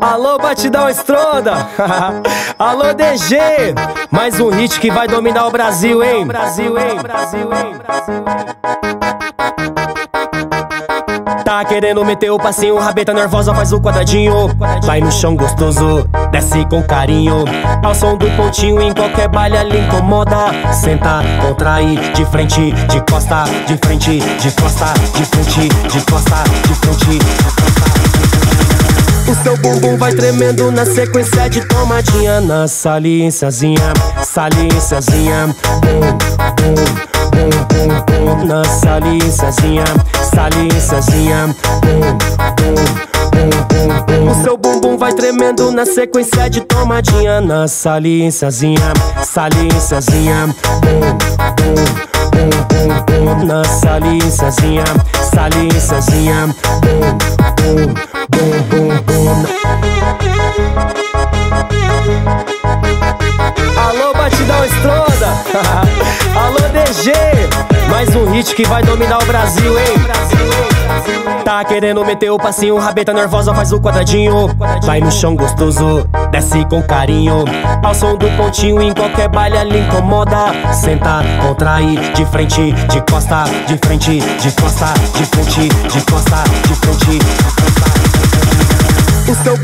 Alô, batidão estronda! Alô, DG! Mais um hit que vai dominar o Brasil, hein? Brasil, hein? Brasil, hein? Brasil, hein? Tá querendo meter o passinho, rabeta nervosa faz o quadradinho. Vai no chão gostoso, desce com carinho. Ao som do pontinho, em qualquer baile ali incomoda. Senta, contrai, de frente, de costa, de frente, de costa, de frente, de costa, de frente, de costa. O seu bumbum vai tremendo na sequência de tomadinha. Na saliênciazinha, saliênciazinha Bum, bum bum, bum, na saliênciazinha, saliênciazinha, bum, bum, O seu bumbum vai tremendo na sequência de tomadinha. Na saliênciazinha, saliênciazinha, bum, bum, bum, bum, na bum, bum, bum, bum. Alô, batidão estronda! Alô, DG! Mais um hit que vai dominar o Brasil, hein? Tá querendo meter o passinho, rabeta nervosa faz o quadradinho. Vai no chão gostoso, desce com carinho. Ao som do pontinho, em qualquer baile ali incomoda. Senta, contrai, de frente, de costa, de frente, de costa, de frente, de costa, de frente,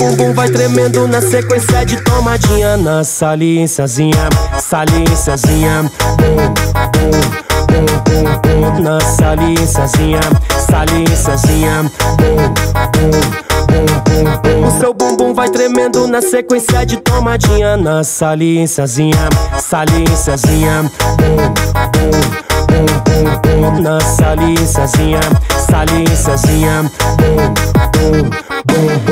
bumbum vai tremendo na sequência de tomadinha. Na saliênciazinha, saliênciazinha Bum, bum, bum, bum, Na saliênciazinha, saliênciazinha Bum, bum, O seu bumbum vai tremendo na sequência de tomadinha. Na saliênciazinha, saliênciazinha Bum, bum, bum, bum, Na saliênciazinha Bum, bum bum, bum, bum.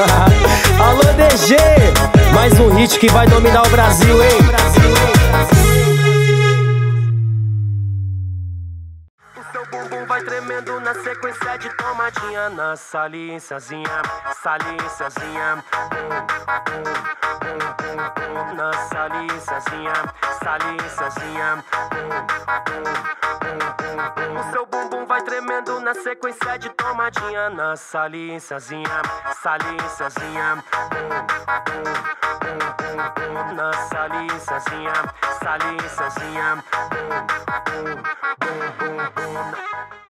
Alô, DG! Mais um hit que vai dominar o Brasil, hein? Bumbum vai tremendo na sequência de tomadinha. Na bum, bum, Na saliênciazinha, saliênciazinha. O seu bumbum vai tremendo na sequência de tomadinha. Na saliênciazinha, saliênciazinha. Na Salí, se